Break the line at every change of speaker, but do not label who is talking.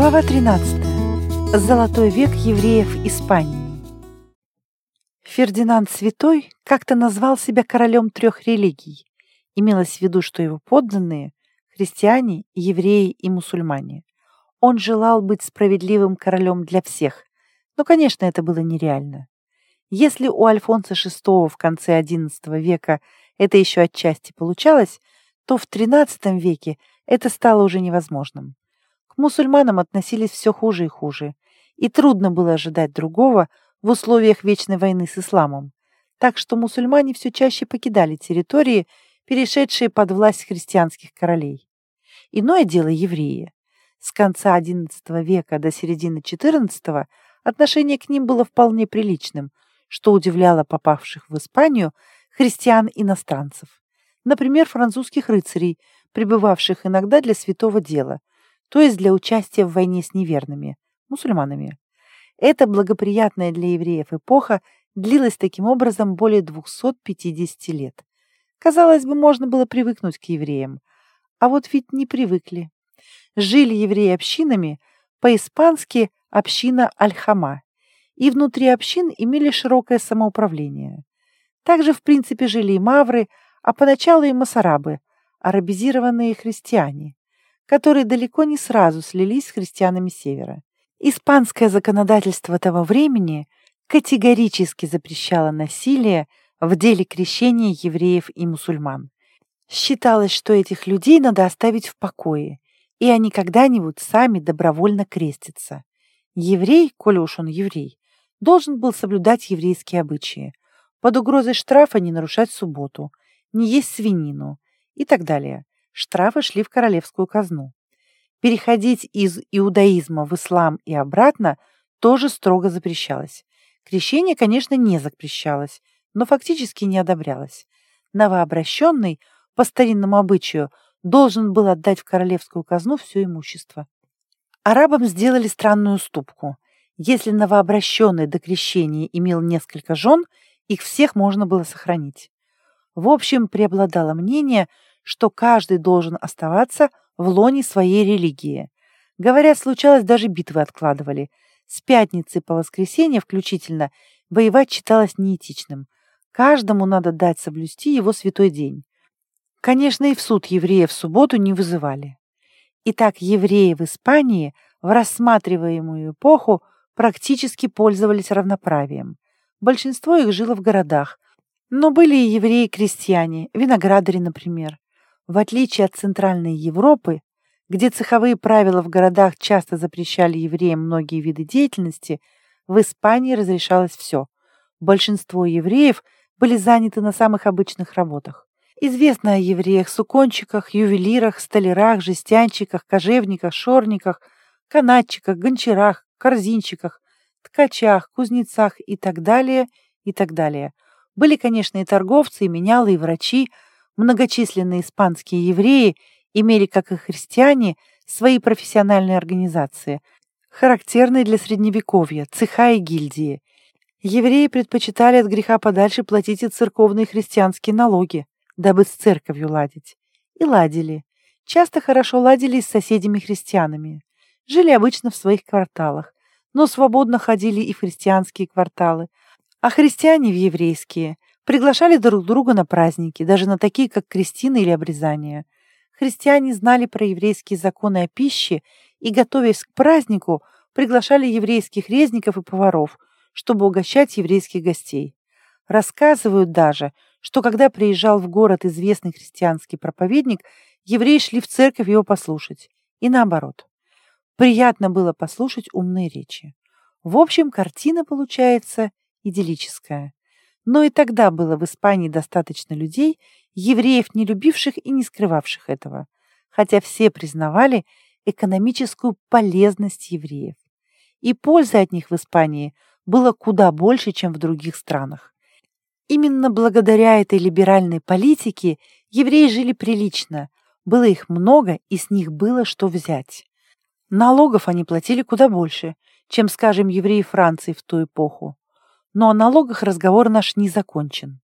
Глава 13. Золотой век евреев Испании. Фердинанд Святой как-то назвал себя королем трех религий. Имелось в виду, что его подданные – христиане, евреи и мусульмане. Он желал быть справедливым королем для всех, но, конечно, это было нереально. Если у Альфонса VI в конце XI века это еще отчасти получалось, то в XIII веке это стало уже невозможным. Мусульманам относились все хуже и хуже, и трудно было ожидать другого в условиях вечной войны с исламом, так что мусульмане все чаще покидали территории, перешедшие под власть христианских королей. Иное дело евреи. С конца XI века до середины XIV отношение к ним было вполне приличным, что удивляло попавших в Испанию христиан-иностранцев например, французских рыцарей, пребывавших иногда для святого дела, то есть для участия в войне с неверными, мусульманами. Эта благоприятная для евреев эпоха длилась таким образом более 250 лет. Казалось бы, можно было привыкнуть к евреям, а вот ведь не привыкли. Жили евреи общинами, по-испански община Аль-Хама, и внутри общин имели широкое самоуправление. Также, в принципе, жили и мавры, а поначалу и масарабы, арабизированные христиане, которые далеко не сразу слились с христианами Севера. Испанское законодательство того времени категорически запрещало насилие в деле крещения евреев и мусульман. Считалось, что этих людей надо оставить в покое, и они когда-нибудь сами добровольно крестятся. Еврей, коли уж он еврей, должен был соблюдать еврейские обычаи, под угрозой штрафа не нарушать субботу, не есть свинину и так далее. Штрафы шли в королевскую казну. Переходить из иудаизма в ислам и обратно тоже строго запрещалось. Крещение, конечно, не запрещалось, но фактически не одобрялось. Новообращенный, по старинному обычаю, должен был отдать в королевскую казну все имущество. Арабам сделали странную уступку. Если новообращенный до крещения имел несколько жен, их всех можно было сохранить. В общем, преобладало мнение, что каждый должен оставаться в лоне своей религии. Говорят, случалось, даже битвы откладывали. С пятницы по воскресенье включительно воевать считалось неэтичным. Каждому надо дать соблюсти его святой день. Конечно, и в суд евреев в субботу не вызывали. Итак, евреи в Испании в рассматриваемую эпоху практически пользовались равноправием. Большинство их жило в городах, но были и евреи-крестьяне, виноградари, например. В отличие от Центральной Европы, где цеховые правила в городах часто запрещали евреям многие виды деятельности, в Испании разрешалось все. Большинство евреев были заняты на самых обычных работах. Известно о евреях-сукончиках, ювелирах, столярах, жестянщиках, кожевниках, шорниках, канатчиках, гончарах, корзинчиках, ткачах, кузнецах и так далее, и так далее – были, конечно, и торговцы, и менялы, и врачи. Многочисленные испанские евреи имели, как и христиане, свои профессиональные организации, характерные для Средневековья, цеха и гильдии. Евреи предпочитали от греха подальше платить и церковные христианские налоги, дабы с церковью ладить. И ладили. Часто хорошо ладили с соседями-христианами. Жили обычно в своих кварталах, но свободно ходили и в христианские кварталы, а христиане в еврейские приглашали друг друга на праздники, даже на такие, как крестины или обрезание. Христиане знали про еврейские законы о пище и, готовясь к празднику, приглашали еврейских резников и поваров, чтобы угощать еврейских гостей. Рассказывают даже, что когда приезжал в город известный христианский проповедник, евреи шли в церковь его послушать. И наоборот. Приятно было послушать умные речи. В общем, картина получается идиллическая. Но и тогда было в Испании достаточно людей, евреев, не любивших и не скрывавших этого, хотя все признавали экономическую полезность евреев. И пользы от них в Испании было куда больше, чем в других странах. Именно благодаря этой либеральной политике евреи жили прилично, было их много и с них было что взять. Налогов они платили куда больше, чем, скажем, евреи Франции в ту эпоху. Но о налогах разговор наш не закончен.